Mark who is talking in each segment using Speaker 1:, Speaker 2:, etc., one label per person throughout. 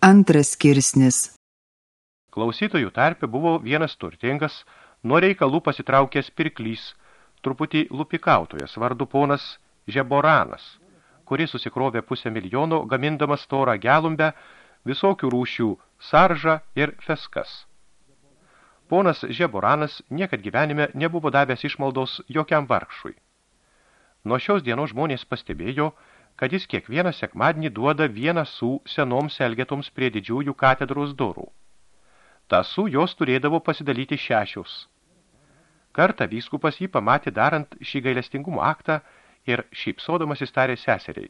Speaker 1: Antras skirsnis
Speaker 2: Klausytojų tarpe buvo vienas turtingas, nuo reikalų pasitraukęs pirklys, truputį lupikautojas, vardu ponas Žeboranas, kuris susikrovė pusę milijono, gamindamas storą gelumbę, visokių rūšių saržą ir feskas. Ponas Žeboranas niekad gyvenime nebuvo davęs išmaldos jokiam vargšui. Nuo šios dienos žmonės pastebėjo, kad jis kiekvieną sekmadienį duoda vieną su senoms elgetoms prie didžiųjų katedros durų. Tasų jos turėdavo pasidalyti šešius. Kartą vyskupas jį pamatė darant šį gailestingumo aktą ir šypsodamas įstarė seseriai.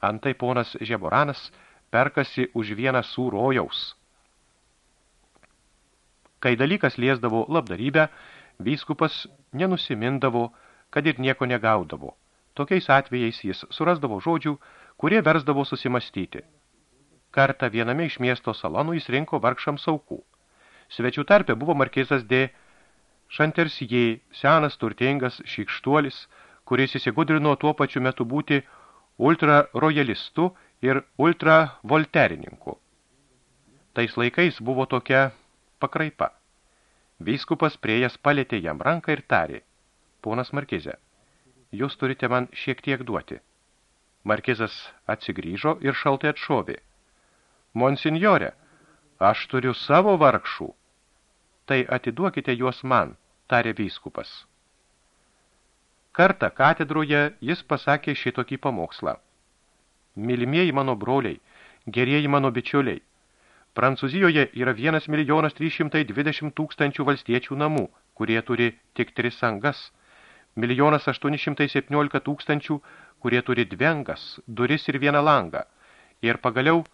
Speaker 2: Antai ponas Žeboranas perkasi už vieną su rojaus. Kai dalykas liesdavo labdarybę, vyskupas nenusimindavo, kad ir nieko negaudavo – Tokiais atvejais jis surasdavo žodžių, kurie versdavo susimastyti. Kartą viename iš miesto salonų jis rinko vargšams aukų. Svečių tarpe buvo markizas D. Šantersijai, senas turtingas šykštuolis, kuris įsigudrino tuo pačiu metu būti ultrarojalistu ir ultravolterininku. Tais laikais buvo tokia pakraipa. Vyskupas priejas palėtė jam ranką ir tarė, ponas Markizė, jūs turite man šiek tiek duoti. Markizas atsigrįžo ir šaltai atšovė. Monsinjore, aš turiu savo vargšų. Tai atiduokite juos man, tarė vyskupas. Kartą katedroje jis pasakė šitokį pamokslą. Mylimieji mano broliai, gerieji mano bičiuliai, Prancūzijoje yra 1 milijonas 320 tūkstančių valstiečių namų, kurie turi tik tris angas – milijonas 817 tūkstančių, kurie turi dvengas, duris ir vieną langą, ir pagaliau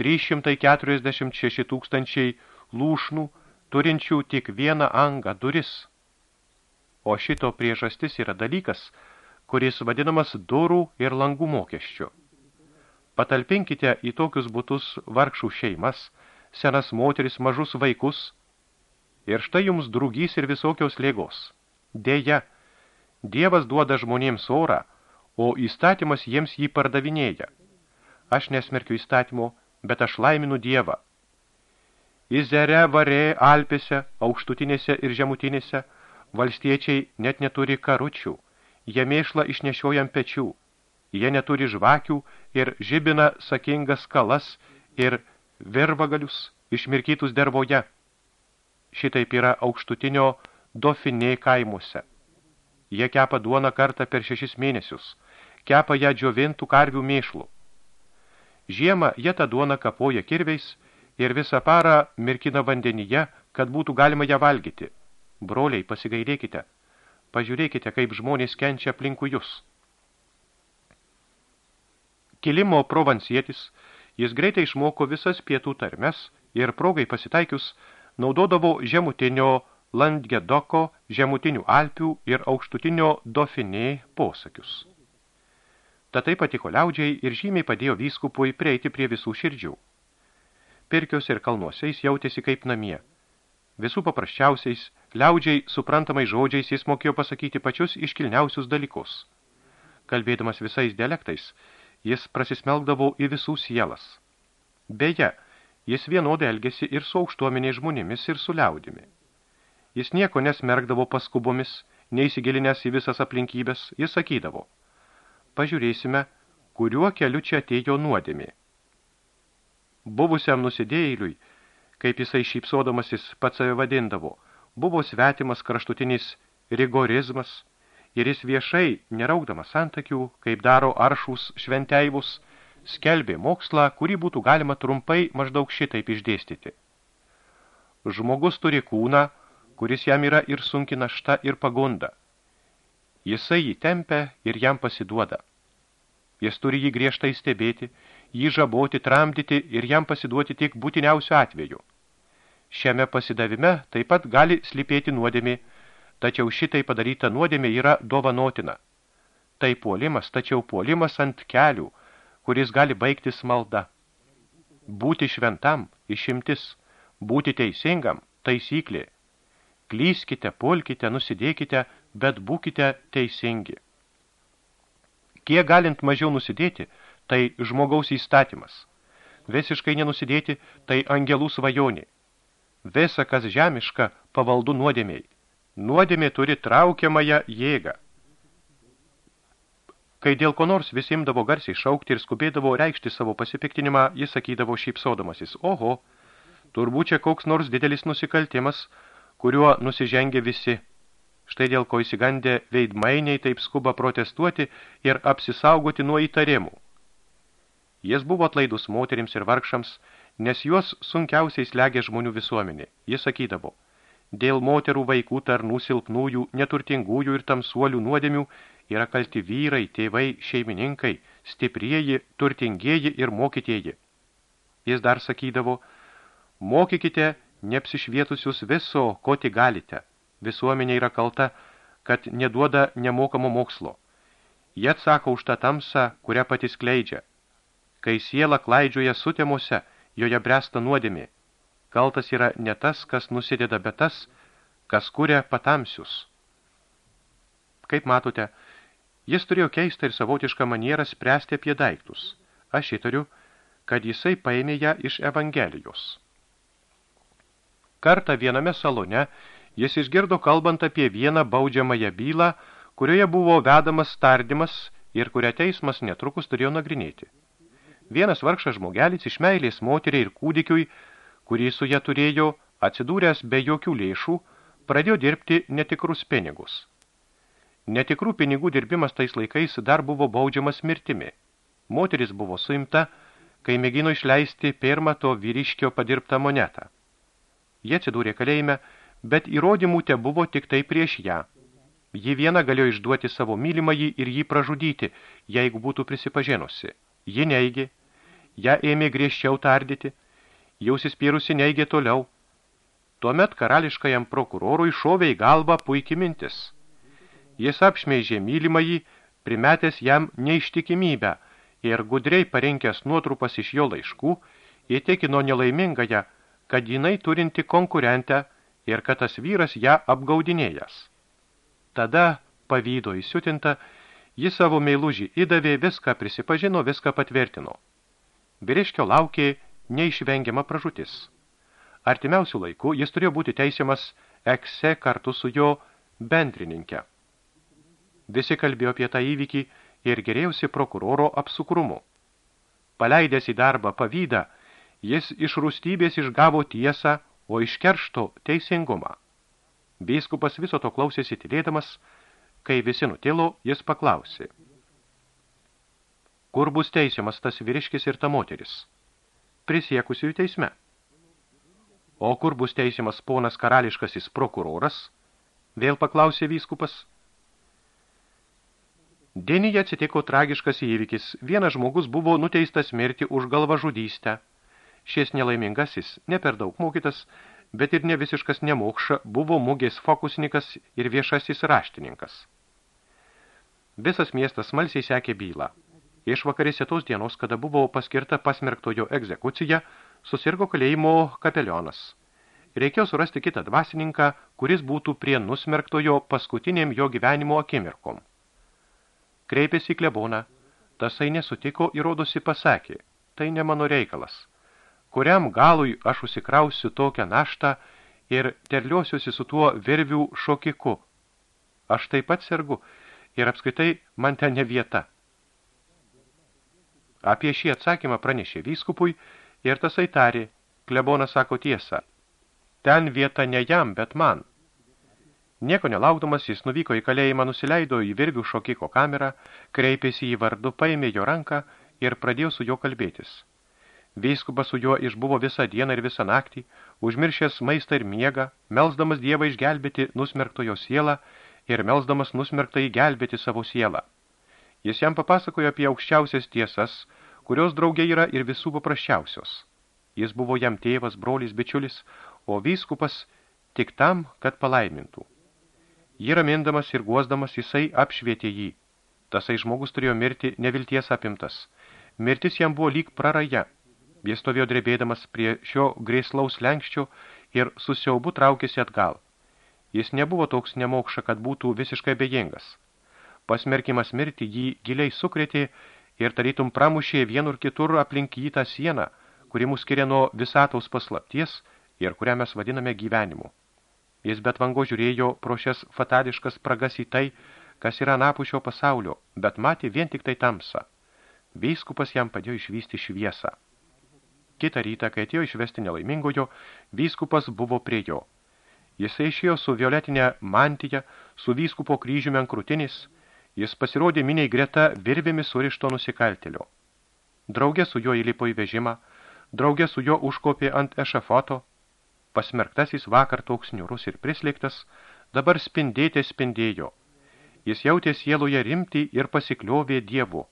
Speaker 2: 346 tūkstančiai lūšnų, turinčių tik vieną angą duris. O šito priežastis yra dalykas, kuris vadinamas durų ir langų mokesčiu. Patalpinkite į tokius būtus vargšų šeimas, senas moteris, mažus vaikus, ir štai jums drugys ir visokios lėgos. Deja, Dievas duoda žmonėms orą, o įstatymas jiems jį pardavinėja. Aš nesmerkiu įstatymo, bet aš laiminu Dievą. Izere, varė, Alpėse, aukštutinėse ir žemutinėse valstiečiai net neturi karučių, jie mėšla išnešiojam pečių, jie neturi žvakių ir žibina sakingas kalas ir virvagalius išmirkytus dervoje. Šitaip yra aukštutinio Dauphinė kaimuose. Jie kepa duoną kartą per šešis mėnesius, kepa ją džiovintų karvių mėšlų. Žiemą jie tą duoną kapoja kirviais ir visą parą mirkina vandenyje, kad būtų galima ją valgyti. Broliai, pasigailėkite, pažiūrėkite, kaip žmonės kenčia aplinkui jūs. Kilimo provansietis, jis greitai išmoko visas pietų tarmes ir progai pasitaikius naudodavo žemutinio Landgedoko, žemutinių Alpių ir aukštutinio Dauphinė posakius. Ta tai patiko liaudžiai ir žymiai padėjo vyskupui prieiti prie visų širdžių. Pirkios ir kalnuose jis jautėsi kaip namie. Visų paprasčiausiais, liaudžiai suprantamai žodžiais jis mokėjo pasakyti pačius iškilniausius dalykus. Kalbėdamas visais dialektais, jis prasismelgdavo į visų sielas. Beje, jis vienodai elgėsi ir su aukštuomeniai žmonėmis ir su liaudimi. Jis nieko nesmergdavo paskubomis, neįsigilinęs į visas aplinkybės, jis sakydavo, pažiūrėsime, kuriuo keliu čia atėjo nuodėmė. Buvusiam nusidėjėliui, kaip jisai šypsodamasis pats save vadindavo, buvo svetimas kraštutinis rigorizmas ir jis viešai, neraukdamas santakių, kaip daro aršūs šventeivus, skelbė mokslą, kurį būtų galima trumpai maždaug šitaip išdėstyti. Žmogus turi kūną, kuris jam yra ir sunki našta ir pagunda. Jisai jį tempia ir jam pasiduoda. Jis turi jį griežtai stebėti, jį žaboti, tramdyti ir jam pasiduoti tik būtiniausiu atveju. Šiame pasidavime taip pat gali slipėti nuodėmė, tačiau šitai padaryta nuodėmė yra dovanotina. Tai puolimas, tačiau puolimas ant kelių, kuris gali baigtis malda. Būti šventam, išimtis, būti teisingam, taisyklė – klyskite, pulkite, nusidėkite, bet būkite teisingi. Kiek galint mažiau nusidėti, tai žmogaus įstatymas. visiškai nenusidėti, tai angelų svajonė. Visa, kas žemiška, pavaldu nuodėmiai. Nuodėmė turi traukiamąją jėgą. Kai dėl ko nors visi imdavo garsiai šaukti ir skubėdavo reikšti savo pasipiktinimą, jis sakydavo šypsodamasis, oho, turbūt čia koks nors didelis nusikaltimas, kuriuo nusižengė visi. Štai dėl ko įsigandė veidmainiai taip skuba protestuoti ir apsisaugoti nuo įtarimų. Jis buvo atlaidus moterims ir vargšams, nes juos sunkiausiai slegia žmonių visuomenė. Jis sakydavo, dėl moterų vaikų tarnų silpnųjų, neturtingųjų ir tamsuolių nuodėmių yra kalti vyrai, tėvai, šeimininkai, stiprieji, turtingieji ir mokytieji. Jis dar sakydavo, mokykite neapsišvietusius viso, ko tik galite. Visuomenė yra kalta, kad neduoda nemokamo mokslo. Jie atsako už tą tamsą, kurią patys kleidžia. Kai siela klaidžioja sutemuose, joje bręsta nuodėmė. Kaltas yra ne tas, kas nusideda, bet tas, kas kuria patamsius. Kaip matote, Jis turėjo keistą ir savotišką manierą spręsti apie daiktus. Aš įtariu, kad jisai paėmė ją iš Evangelijos. Kartą viename salone jis išgirdo kalbant apie vieną baudžiamąją bylą, kurioje buvo vedamas tardymas ir kurią teismas netrukus turėjo nagrinėti. Vienas vargšas žmogelis iš meilės moteriai ir kūdikiui, kurį su ją turėjo, atsidūręs be jokių lėšų, pradėjo dirbti netikrus pinigus. Netikrų pinigų dirbimas tais laikais dar buvo baudžiamas mirtimi. Moteris buvo suimta, kai mėgino išleisti pirmą to vyriškio padirbtą monetą. Jie atsidūrė kalėjime, bet įrodymų te buvo tik tai prieš ją. Ji viena galėjo išduoti savo mylimąjį ir jį pražudyti, jeigu būtų prisipažinusi. Ji neigė, ją ėmė griežčiau tardyti, jausispyrusi neigė toliau. Tuomet karališkajam prokurorui šovė į galvą puikiai mintis – Jis apšmeižė mylimąjį, primetęs jam neištikimybę ir gudriai parinkęs nuotrupas iš jo laiškų, įtikino nelaimingąją, kad jinai turinti konkurentę ir kad tas vyras ją apgaudinėjas. Tada, pavydo įsiutinta, ji savo meilužį įdavė, viską prisipažino, viską patvirtino. Vyriškio laukė neišvengiama pražutis. Artimiausių laikų jis turėjo būti teisiamas ekse kartu su jo bendrininke. Visi kalbėjo apie tą įvykį ir gerėjusi prokuroro apsukrumu. Paleidęs į darbą pavydą, jis iš rūstybės išgavo tiesą, o iš keršto teisingumą. Biskupas viso to klausėsi tylėdamas, kai visi nutilo, jis paklausė. Kur bus teisiamas tas vyriškis ir ta moteris? Prisiekusiųjų teisme. O kur bus teisiamas ponas karališkasis prokuroras? Vėl paklausė vyskupas. Denyje atsitiko tragiškas įvykis. Vienas žmogus buvo nuteistas mirti už galvažudystę. Šis nelaimingasis, ne per daug mokytas, bet ir ne visiškas nemokša, buvo mugės fokusnikas ir viešasis raštininkas. Visas miestas smalsiai sekė bylą. Iš vakarėse tos dienos, kada buvo paskirta pasmerktojo egzekucija, susirgo kalėjimo kapelionas. Reikėjo surasti kitą dvasininką, kuris būtų prie nusmerktojo paskutiniam jo gyvenimo akimirkom kreipėsi į kleboną. Tasai nesutiko ir rodosi pasakė, tai ne mano reikalas. Kuriam galui aš užsikrausiu tokią naštą ir terliosiuosi su tuo virvių šokiku. Aš taip pat sergu ir apskritai man ten ne vieta. Apie šį atsakymą pranešė vyskupui ir tasai tarė, klebonas sako tiesą. Ten vieta ne jam, bet man. Nieko nelaukdamas jis nuvyko į kalėjimą, nusileido į virvių šokiko kamerą, kreipėsi į vardu, paėmė jo ranką ir pradėjo su juo kalbėtis. Vyskupas su juo išbuvo visą dieną ir visą naktį, užmiršęs maistą ir miegą, melsdamas Dievą išgelbėti nusmerktojo sielą ir melsdamas nusmerktą įgelbėti savo sielą. Jis jam papasakojo apie aukščiausias tiesas, kurios draugė yra ir visų paprasčiausios. Jis buvo jam tėvas, brolis, bičiulis, o vyskupas tik tam, kad palaimintų. Jį ramindamas ir guosdamas jisai apšvietė jį. Tasai žmogus turėjo mirti nevilties apimtas. Mirtis jam buvo lyg praraja. Jis stovėjo drebėdamas prie šio grėslaus lenkščio ir susiaubu traukėsi atgal. Jis nebuvo toks nemokša, kad būtų visiškai bejingas. Pasmerkimas mirti jį giliai sukrėtė ir tarytum pramušė vienur kitur aplink jį tą sieną, kuri mus skiria nuo visataus paslapties ir kurią mes vadiname gyvenimu. Jis bet vango žiūrėjo pro šias fatališkas spragas į tai, kas yra napušio pasaulio, bet matė vien tik tai tamsą. Vyskupas jam padėjo išvysti šviesą. Kitą rytą, kai atėjo išvesti nelaimingojo, vyskupas buvo prie jo. Jisai išėjo su violetinė mantija, su vyskupo kryžiumi ant krūtinis, jis pasirodė miniai greta virvėmis surišto nusikaltelio. Draugė su juo įlipo į vežimą, draugė su juo užkopė ant ešafoto, pasmerktasis vakar toks niurus ir prislėgtas, dabar spindėtė spindėjo. Jis jautė sieloje rimtį ir pasikliovė dievu.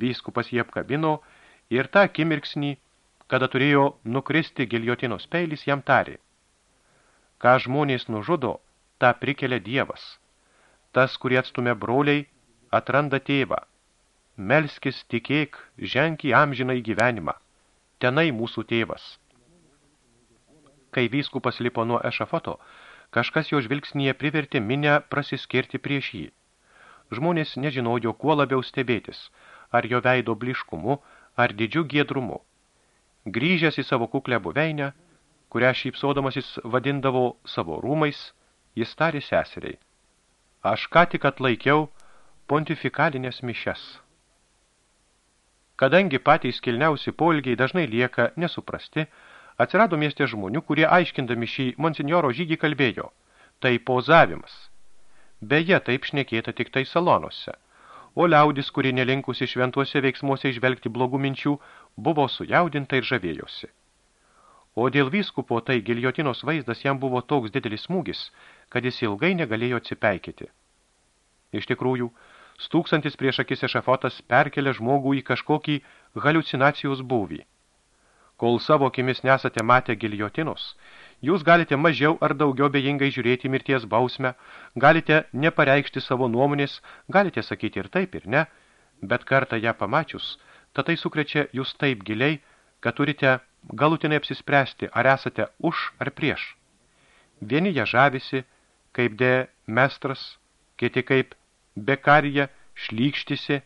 Speaker 2: Vyskupas jį apkabino ir tą akimirksnį, kada turėjo nukristi giljotinos peilis, jam tarė. Ką žmonės nužudo, tą prikelia dievas. Tas, kurie atstumė broliai, atranda tėvą. Melskis tikėk, ženk į amžiną į gyvenimą. Tenai mūsų tėvas. Kai vyskupas lipo nuo ešafoto, kažkas jo žvilgsnyje privertė minę prasiskirti prieš jį. Žmonės nežinojo, kuo labiau stebėtis, ar jo veido bliškumu, ar didžiu giedrumu. Grįžęs į savo kuklę buveinę, kurią šypsodamasis vadindavo savo rūmais, jis tarė seseriai. Aš ką tik atlaikiau pontifikalinės mišes. Kadangi patys kilniausi polgiai dažnai lieka nesuprasti, Atsirado mieste žmonių, kurie aiškindami šį monsinjoro žygį kalbėjo. Tai pozavimas. Beje, taip šnekėta tik tai salonuose. O liaudis, kuri nelinkusi šventuose veiksmuose išvelgti blogų minčių, buvo sujaudinta ir žavėjosi. O dėl vyskupo tai giljotinos vaizdas jam buvo toks didelis smūgis, kad jis ilgai negalėjo atsipeikyti. Iš tikrųjų, stūksantis prieš akis ešafotas perkelia žmogų į kažkokį haliucinacijos būvį. Kol savo akimis nesate matę giljotinus, jūs galite mažiau ar daugiau bejingai žiūrėti mirties bausmę, galite nepareikšti savo nuomonės, galite sakyti ir taip ir ne, bet kartą ją pamačius, tad tai sukrečia jūs taip giliai, kad turite galutinai apsispręsti, ar esate už ar prieš. Vieni ją žavisi, kaip de mestras, kiti kaip bekarija, šlykštisi,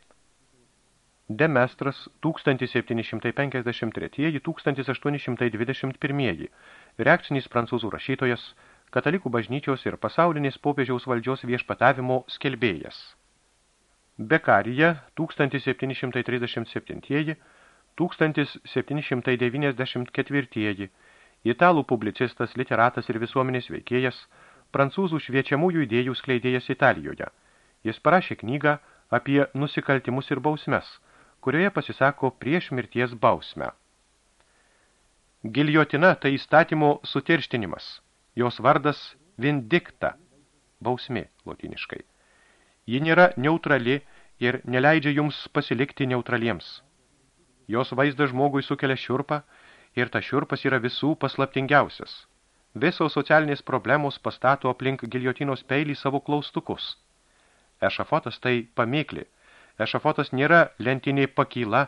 Speaker 2: Demestras 1753-1821, reakcinis prancūzų rašytojas, katalikų bažnyčios ir pasaulinės popiežiaus valdžios viešpatavimo skelbėjas. Bekarija 1737-1794, italų publicistas, literatas ir visuomenės veikėjas, prancūzų šviečiamųjų idėjų skleidėjas Italijoje. Jis parašė knygą apie nusikaltimus ir bausmes – kurioje pasisako prieš mirties bausmę. Giljotina tai įstatymo sutirštinimas, jos vardas vindikta, bausmė lotiniškai. Ji nėra neutrali ir neleidžia jums pasilikti neutraliems. Jos vaizdas žmogui sukelia šiurpą ir ta šiurpas yra visų paslaptingiausias. Visos socialinės problemos pastato aplink giljotinos peilį savo klaustukus. Ešafotas tai pamėkli – Ešafotas nėra lentiniai pakyla,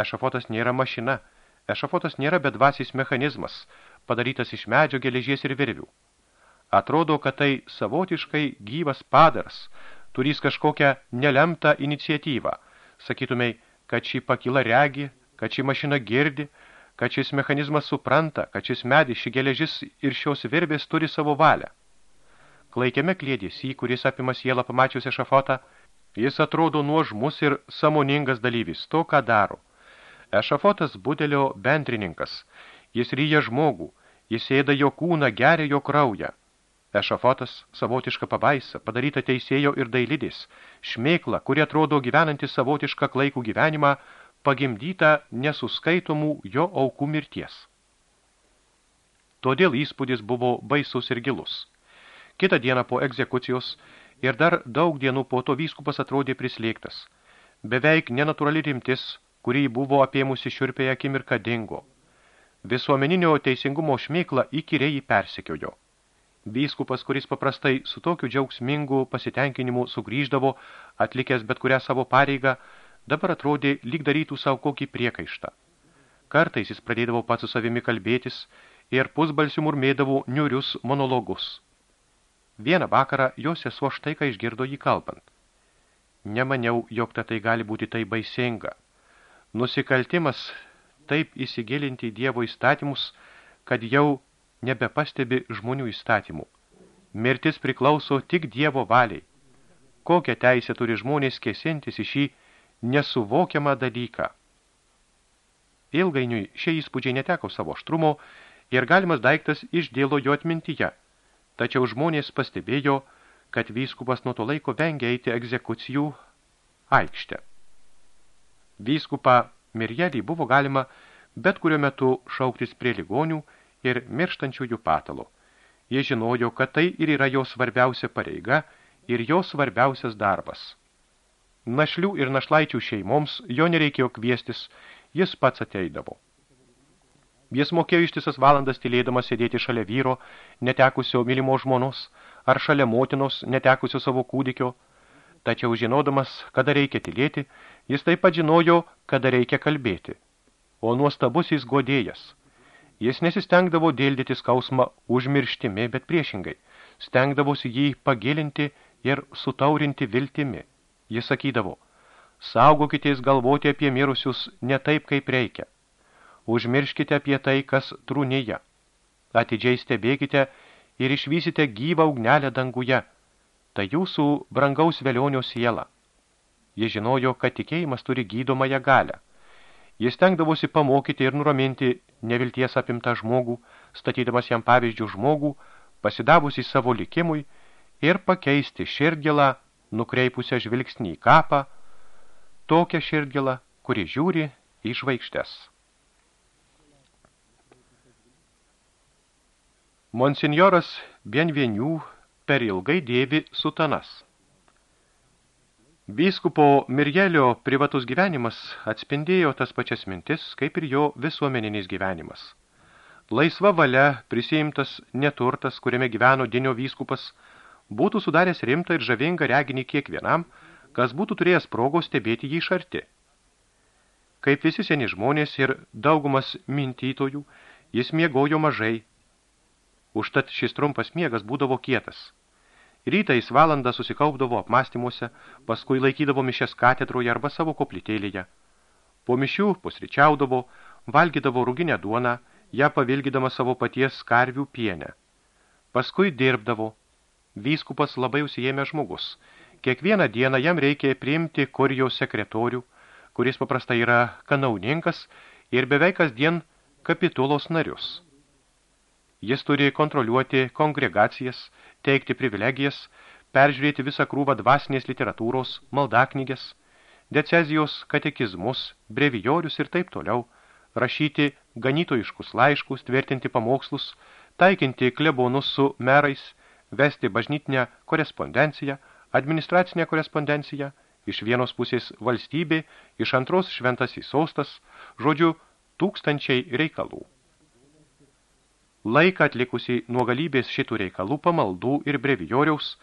Speaker 2: ešafotas nėra mašina, ešafotas nėra bedvasis mechanizmas, padarytas iš medžio geležies ir virvių. Atrodo, kad tai savotiškai gyvas padaras, turys kažkokią nelemtą iniciatyvą. Sakytumei, kad šį pakyla regi, kad šį mašina girdi, kad šis mechanizmas supranta, kad šis medis, ši geležis ir šios virbės turi savo valią. Klaikiame klėdėsi, kuris apima sielą pamačius ešafotą, Jis atrodo nuožmus ir samoningas dalyvis to, ką daro. Ešafotas budelio bendrininkas. Jis ryja žmogų, jis ėda jo kūną, geria jo kraują. Ešafotas savotiška pabaisa, padaryta teisėjo ir dailidės, šmėkla, kuri atrodo gyvenanti savotišką klaikų gyvenimą, pagimdyta nesuskaitomų jo aukų mirties. Todėl įspūdis buvo baisus ir gilus. Kitą dieną po egzekucijos ir dar daug dienų po to vyskupas atrodė prislėgtas. Beveik nenatūrali rimtis, kurį buvo apėmusi šiurpėje akimirką dingo. Visuomeninio teisingumo šmėkla įkyriai persekiojo. Vyskupas, kuris paprastai su tokiu džiaugsmingu pasitenkinimu sugrįždavo, atlikęs bet kurią savo pareigą, dabar atrodė lyg darytų savo kokį priekaištą. Kartais jis pradėdavo pats su savimi kalbėtis ir pusbalsių murmėdavo niurius monologus. Vieną vakarą jos sesuo štai ką išgirdo jį kalbant. Nemaniau, jog tai gali būti tai baisinga. Nusikaltimas taip įsigilinti į Dievo įstatymus, kad jau nebepastebi žmonių įstatymų. Mirtis priklauso tik Dievo valiai. Kokią teisę turi žmonės kėsintis į šį nesuvokiamą dalyką? Ilgainiui šie įspūdžiai neteko savo aštrumo ir galimas daiktas išdėlo jo atmintyje, tačiau žmonės pastebėjo, kad vyskupas nuo to laiko vengia eiti egzekucijų aikštę. Vyskupą Mirjelį buvo galima bet kuriuo metu šauktis prie ligonių ir mirštančiųjų patalo. Jie žinojo, kad tai ir yra jo svarbiausia pareiga ir jo svarbiausias darbas. Našlių ir našlaičių šeimoms jo nereikėjo kviestis, jis pats ateidavo. Jis mokėjo ištisas valandas tylėdamas sėdėti šalia vyro, netekusio mylimo žmonos, ar šalia motinos, netekusio savo kūdikio. Tačiau žinodamas, kada reikia tylėti, jis taip pat žinojo, kada reikia kalbėti. O nuostabus jis godėjas. Jis nesistengdavo dėldyti skausmą užmirštimi, bet priešingai, stengdavosi jį pagilinti ir sutaurinti viltimi. Jis sakydavo, saugokitės galvoti apie mirusius ne taip, kaip reikia. Užmirškite apie tai, kas trūnyje. Atidžiai stebėkite ir išvysite gyvą ugnelę danguje. Tai jūsų brangaus velionio siela. Jis žinojo, kad tikėjimas turi gydomąją galę. Jis tenkdavosi pamokyti ir nuraminti nevilties apimtą žmogų, statydamas jam pavyzdžių žmogų, pasidavusi savo likimui ir pakeisti širdgėlą, nukreipusią žvilgsnį į kapą, tokią širdgėlą, kuri žiūri į žvaigždes. Monsinjoras Bienvenių per ilgai dėvi sutanas. Vyskupo Mirjelio privatus gyvenimas atspindėjo tas pačias mintis, kaip ir jo visuomeninis gyvenimas. Laisva valia prisijimtas neturtas, kuriame gyveno dinio vyskupas, būtų sudaręs rimtą ir žavingą reginį kiekvienam, kas būtų turėjęs progos stebėti jį iš arti. Kaip visi seni žmonės ir daugumas mintytojų, jis miegojo mažai, užtat šis trumpas miegas būdavo kietas – Rytais valandą susikaupdavo apmastymuose, paskui laikydavo mišes katedroje arba savo koplytėlėje. Po mišių pusryčiaudavo, valgydavo ruginę duoną, ją pavilgydama savo paties karvių pienę. Paskui dirbdavo. Vyskupas labai užsijėmė žmogus. Kiekvieną dieną jam reikia priimti kurijos sekretorių, kuris paprastai yra kanauninkas ir beveik kasdien kapitulos narius. Jis turi kontroliuoti kongregacijas, teikti privilegijas, peržiūrėti visą krūvą dvasinės literatūros, maldaknygės, decezijos katekizmus, brevijorius ir taip toliau, rašyti ganytojiškus laiškus, tvirtinti pamokslus, taikinti klebonus su merais, vesti bažnytinę korespondenciją, administracinę korespondenciją, iš vienos pusės valstybė, iš antros šventasis sostas, žodžiu, tūkstančiai reikalų. Laiką atlikusiai nuo galybės šitų reikalų pamaldų ir brevijoriaus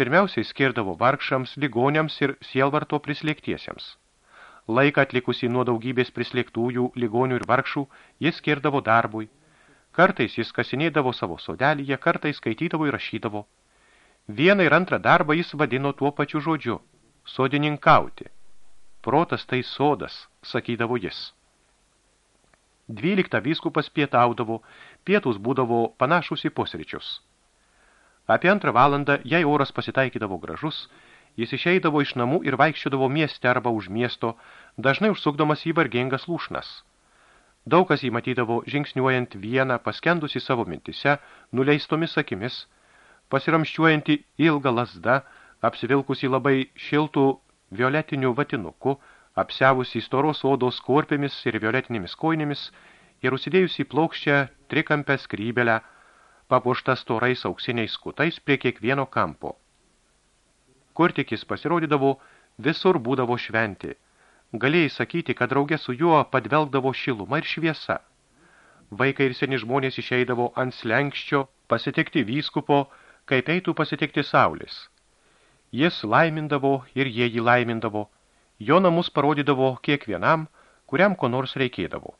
Speaker 2: pirmiausiai skirdavo vargšams, ligoniams ir sielvarto prislėgtiesiems. Laiką atlikusiai nuo daugybės prislėgtųjų, ligonių ir vargšų jis skirdavo darbui. Kartais jis kasinėdavo savo sodelyje, kartais skaitydavo ir rašydavo. Vieną ir antrą darbą jis vadino tuo pačiu žodžiu – sodininkauti. Protas tai sodas, sakydavo jis. Dvyliktą vyskupas pietaudavo, pietus būdavo panašus į pusryčius. Apie antrą valandą, jei oras pasitaikydavo gražus, jis išeidavo iš namų ir vaikščiodavo mieste arba už miesto, dažnai užsukdamas į vargingas lūšnas. Daug kas jį matydavo žingsniuojant vieną, paskendusi savo mintise, nuleistomis akimis, pasiramščiuojantį ilgą lasdą, apsivilkusi labai šiltų violetinių vatinuku, apsiavusi storos odos korpėmis ir violetinėmis koinėmis ir užsidėjusi plokščią trikampę skrybelę, papuoštą storais auksiniais skutais prie kiekvieno kampo. Kur tik jis pasirodydavo, visur būdavo šventi. Galėjai sakyti, kad draugė su juo padvelgdavo šiluma ir šviesa. Vaikai ir seni žmonės išeidavo ant slenkščio pasitikti vyskupo, kaip eitų pasitikti saulės. Jis laimindavo ir jie jį laimindavo, Jo namus parodydavo kiekvienam, kuriam ko nors reikėdavo.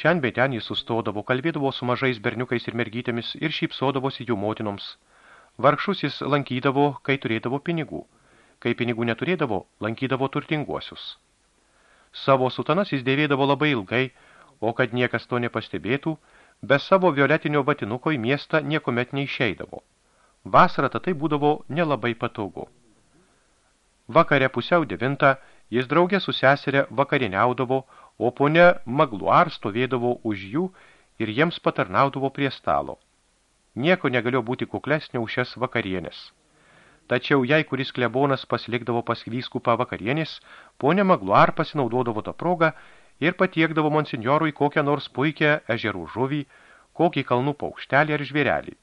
Speaker 2: Šiandien bei ten jis sustodavo, kalbėdavo su mažais berniukais ir mergytėmis ir šypsodavosi jų motinoms. Vargšus jis lankydavo, kai turėdavo pinigų. Kai pinigų neturėdavo, lankydavo turtinguosius. Savo sutanas jis dėvėdavo labai ilgai, o kad niekas to nepastebėtų, be savo violetinio vatinuko į miestą niekomet neišeidavo. Vasarą tai būdavo nelabai patogu. Vakare pusiau devintą jis draugė su seserė vakarieniaudavo, o ponia Magluar stovėdavo už jų ir jiems patarnaudavo prie stalo. Nieko negalėjo būti kuklesnio už šias vakarienės. Tačiau jei kuris klebonas pasilikdavo pas vyskupą vakarienės, ponė Magluar pasinaudodavo tą progą ir patiekdavo monsinjorui kokią nors puikią ežerų žuvį, kokį kalnų paukštelį ar žvėrelį.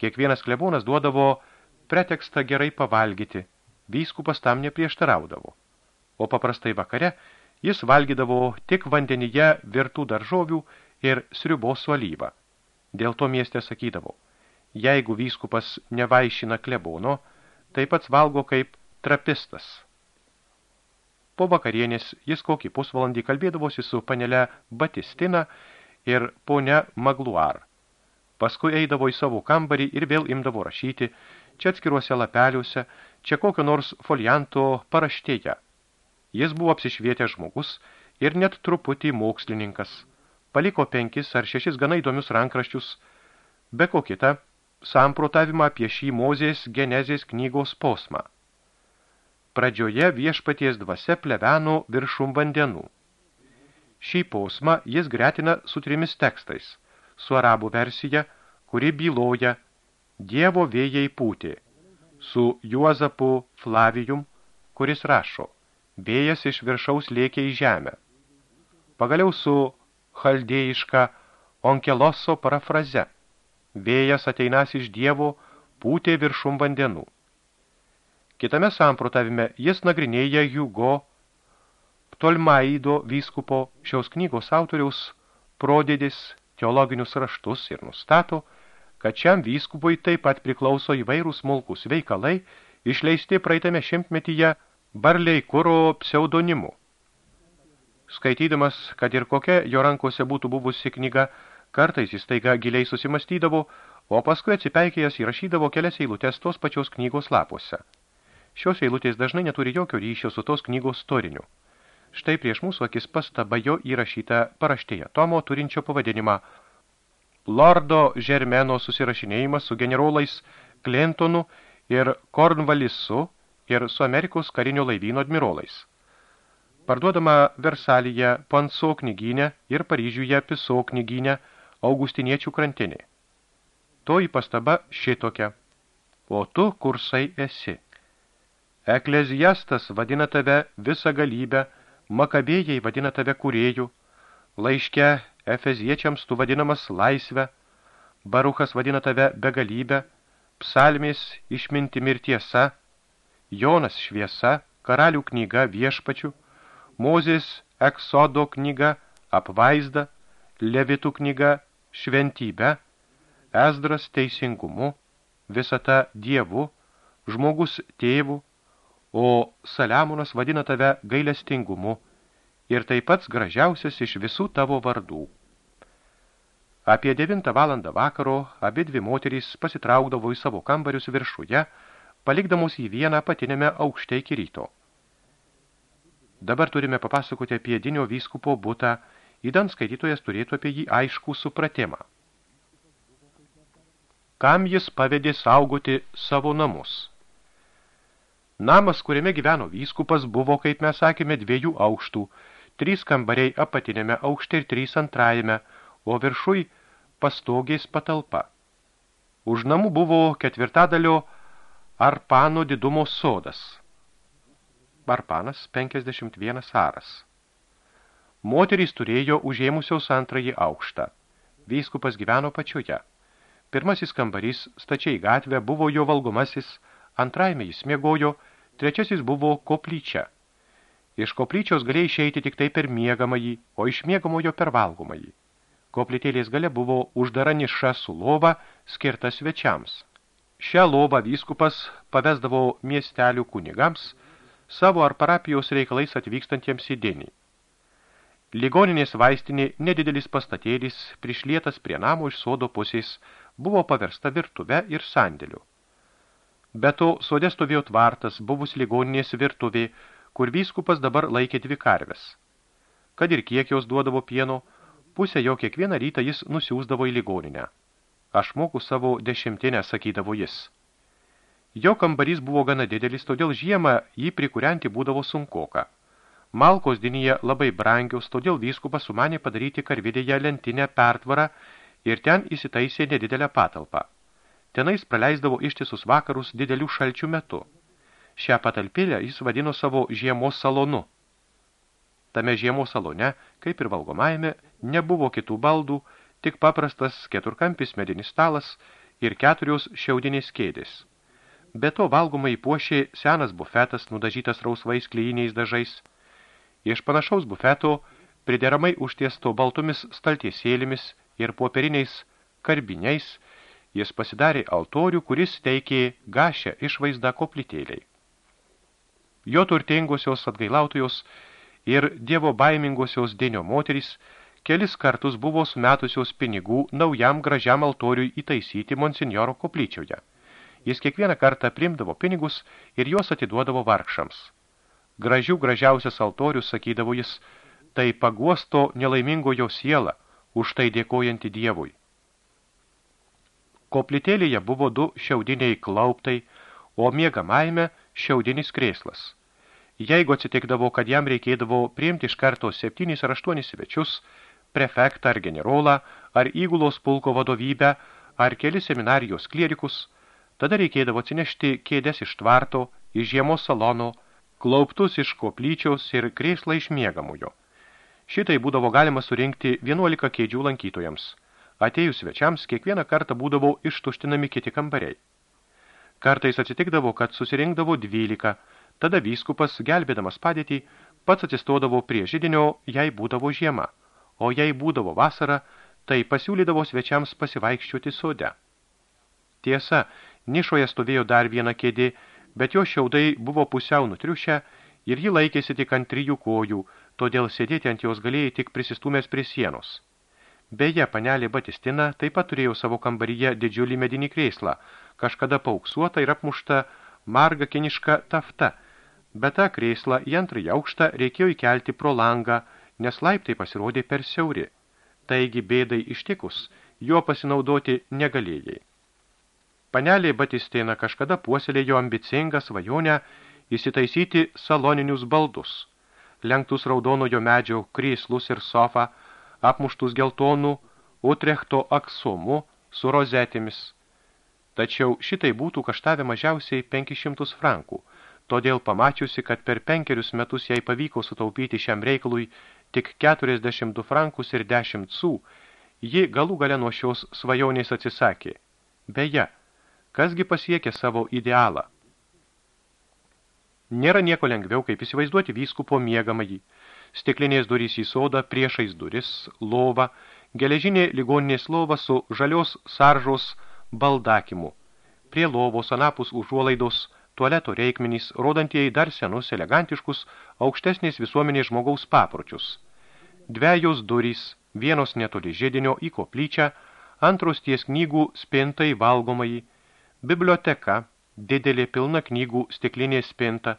Speaker 2: Kiekvienas klebonas duodavo pretekstą gerai pavalgyti, vyskupas tam neprieštaraudavo. O paprastai vakare jis valgydavo tik vandenyje virtų daržovių ir sriubos su alyva. Dėl to mieste sakydavo, jeigu vyskupas nevaišina klebono, taip pats valgo kaip trapistas. Po vakarienės jis kokį pusvalandį kalbėdavosi su panele Batistina ir ponia Magluar. Paskui eidavo į savo kambarį ir vėl imdavo rašyti, čia atskiruose lapeliuose, čia kokio nors folianto paraštėje. Jis buvo apsišvietęs žmogus ir net truputį mokslininkas. Paliko penkis ar šešis gana įdomius rankraščius, be ko kita – samprotavimą apie šį Mozės genezės knygos posmą. Pradžioje viešpaties dvasia pleveno viršum vandenų. Šį posmą jis gretina su trimis tekstais, su arabų versija, kuri byloja Dievo vėjai pūtė, su Juozapu Flavijum, kuris rašo Vėjas iš viršaus lėkė į žemę. Pagaliau su chaldėjiška onkeloso parafraze – vėjas ateinas iš dievo, pūtė viršum vandenų. Kitame samprotavime jis nagrinėja Hugo Ptolmaido vyskupo šios knygos autoriaus prodėdis teologinius raštus ir nustato, kad šiam vyskupui taip pat priklauso įvairūs smulkus veikalai, išleisti praeitame šimtmetyje Barlei Kuro pseudonimu. Skaitydamas, kad ir kokia jo rankose būtų buvusi knyga, Kartais jis taiga giliai susimastydavo, o paskui atsipeikėjęs įrašydavo kelias eilutės tos pačios knygos lapuose. Šios eilutės dažnai neturi jokio ryšio su tos knygos storiniu. Štai prieš mūsų akis pastaba jo įrašyta paraštėje tomo turinčio pavadinimą Lordo Žermeno susirašinėjimas su generolais Clintonu ir Cornwallisu ir su Amerikos karinio laivyno admirolais. Parduodama Versalyje Panso knyginė ir Paryžiuje Piso knyginė – augustiniečių krantinė. Toji pastaba šitokia. O tu, kursai, esi. Ekleziastas vadina tave visą galybę, makabėjai vadina tave kurėjų, laiške Efeziečiams tu vadinamas laisvę, Baruchas vadina tave begalybę, psalmės išmintimi ir tiesa, Jonas šviesa, karalių knyga viešpačių, Mozės eksodo knyga apvaizda, Levitų knyga šventybę, Esdras teisingumu, visata dievu, žmogus tėvu, o Saliamonas vadina tave gailestingumu. Ir tai pats gražiausias iš visų tavo vardų. Apie devintą valandą vakaro abi dvi moterys pasitraukdavo į savo kambarius viršuje, palikdamos į vieną patinėme aukšte iki ryto. Dabar turime papasakoti apie dinio vyskupo butą įdant skaitytojas turėtų apie jį aiškų supratimą. Kam jis pavedė saugoti savo namus? Namas, kuriame gyveno vyskupas, buvo, kaip mes sakėme, dviejų aukštų, trys kambariai apatinėme aukšte ir trys antrajame, o viršui pastogės patalpa. Už namų buvo ketvirtadalio arpano didumo sodas. Arpanas 51 aras. Moterys turėjo užėmusiaus antrąjį aukštą. Vyskupas gyveno pačioje. Pirmasis kambarys, stačiai gatvė, buvo jo valgomasis, antraime jis miegojo, trečiasis buvo koplyčia. Iš koplyčios galėjo išeiti tik tai per miegamąjį, o iš miegamojo per valgomąjį. Koplytėlės gale buvo uždara niša su lova, skirta svečiams. Šią lovą vyskupas pavesdavo miestelių kunigams, savo ar parapijos reikalais atvykstantiems į dienį. Ligoninės vaistinė nedidelis pastatėlis, prišlietas prie namo iš sodo pusės, buvo paversta virtuve ir sandėliu. Be to, sode stovėjo tvartas, buvus ligoninės virtuvė, kur vyskupas dabar laikė dvi karves. Kad ir kiek jos duodavo pieno, Pusę jo kiekvieną rytą jis nusiūsdavo į ligoninę. Aš moku savo dešimtinę, sakydavo jis. Jo kambarys buvo gana didelis, todėl žiemą jį prikurianti būdavo sunkoka. Malkos dinyje labai brangiaus, todėl vyskupas sumanė padaryti karvidėje lentinę pertvarą ir ten įsitaisė nedidelę patalpą. Tenais praleisdavo ištisus vakarus didelių šalčių metu. Šią patalpėlę jis vadino savo žiemos salonu. Tame žiemos salone, kaip ir valgomajame, nebuvo kitų baldų, tik paprastas keturkampis medinis stalas ir keturios šiaudinės kėdės. Be to valgomai puošė senas bufetas, nudažytas rausvais klijiniais dažais – Iš panašaus bufeto, prideramai užtiesto baltomis staltiesėlėmis ir popieriniais karbiniais, jis pasidarė altorių, kuris teikė gašę išvaizdą koplytėliai. Jo turtingosios atgailautojos ir dievo baimingosios denio moterys kelis kartus buvo sumetusios pinigų naujam gražiam altoriui įtaisyti monsinjoro koplyčioje. Jis kiekvieną kartą primdavo pinigus ir juos atiduodavo vargšams gražių gražiausias altorius, sakydavo jis, tai paguosto nelaimingojo siela, už tai dėkojanti Dievui. Koplitėlėje buvo du šiaudiniai klauptai, o miegamajame šiaudinis krėslas. Jeigu atsitikdavo, kad jam reikėdavo priimti iš karto septynis ar aštuonis svečius, prefektą ar generolą, ar įgulos pulko vadovybę, ar keli seminarijos klierikus, tada reikėdavo atsinešti kėdės iš tvarto, iš žiemos salono, klauptus iš koplyčiaus ir krėslą iš miegamojo. Šitai būdavo galima surinkti 11 kėdžių lankytojams. Atėjus svečiams kiekvieną kartą būdavo ištuštinami kiti kambariai. Kartais atsitikdavo, kad susirinkdavo 12, tada vyskupas, gelbėdamas padėtį, pats atsistodavo prie židinio, jei būdavo žiema, o jei būdavo vasara, tai pasiūlydavo svečiams pasivaikščioti sode. Tiesa, nišoje stovėjo dar viena kėdė, bet jo šiaudai buvo pusiau nutriušę ir ji laikėsi tik ant trijų kojų, todėl sėdėti ant jos galėjai tik prisistumęs prie sienos. Beje, panelė Batistina taip pat turėjo savo kambaryje didžiulį medinį kreislą, kažkada pauksuota ir apmušta marga kiniška tafta, bet tą kreislą į antrąjį aukštą reikėjo įkelti pro langą, nes laiptai pasirodė per siauri. Taigi bėdai ištikus, juo pasinaudoti negalėjai. Panelė Batistėna kažkada puoselėjo ambicingą svajonę įsitaisyti saloninius baldus, lenktus raudonojo medžio kryslus ir sofą, apmuštus geltonų Utrechto aksumu su rozetėmis. Tačiau šitai būtų kaštavę mažiausiai 500 frankų, todėl pamačiusi, kad per penkerius metus jai pavyko sutaupyti šiam reikalui tik 42 frankus ir 10 sų, ji galų gale nuo šios svajonės atsisakė. Beje, Kasgi pasiekė savo idealą? Nėra nieko lengviau, kaip įsivaizduoti vyskupo miegamąjį. Stiklinės durys į sodą, priešais duris, lova, geležinė ligoninės lova su žalios saržos baldakimu. Prie lovos anapus užuolaidos, tualeto reikmenys, rodantieji dar senus, elegantiškus, aukštesnės visuomenės žmogaus papročius. Dvejos durys, vienos netoli žėdinio į koplyčią, antros ties knygų spintai valgomai, Biblioteka, didelė pilna knygų stiklinė spinta,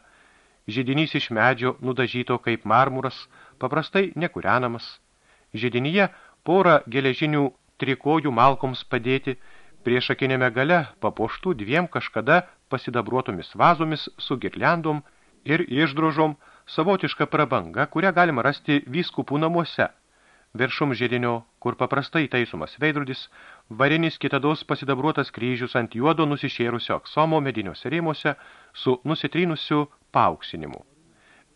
Speaker 2: žydinys iš medžio nudažyto kaip marmuras, paprastai nekūrenamas. Židinyje porą geležinių trikojų malkoms padėti, priešakinėme gale papuoštų dviem kažkada pasidabruotomis vazomis su girliandom ir išdrožom savotiška prabanga, kurią galima rasti vyskupų namuose – viršum židinio, kur paprastai taisomas veidrodis, varinis kitados pasidabruotas kryžius ant juodo nusišėrusio aksomo mediniuose rėmuose su nusitrynusiu pauksinimu.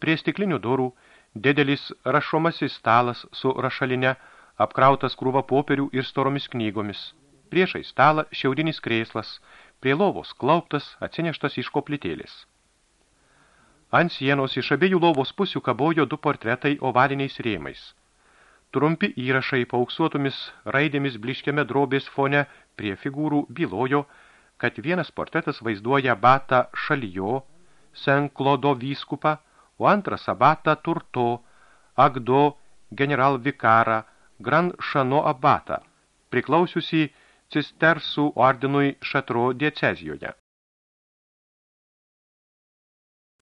Speaker 2: Prie stiklinių durų didelis rašomasis stalas su rašaline, apkrautas krūva popierių ir storomis knygomis. Priešai stalą šiaudinis krėslas, prie lovos klauptas, atsineštas iš koplytėlės. Ant sienos iš abiejų lovos pusių kabojo du portretai ovaliniais rėmais – Trumpi įrašai pauksuotomis raidėmis bliškiame drobės fone prie figūrų bylojo, kad vienas portretas vaizduoja batą šalijo, Senklodo vyskupą, o antras abatą turto, Agdo generalvikarą, Gran Šano abatą, priklausiusi Cistersų ordinui Šatro diecezijoje.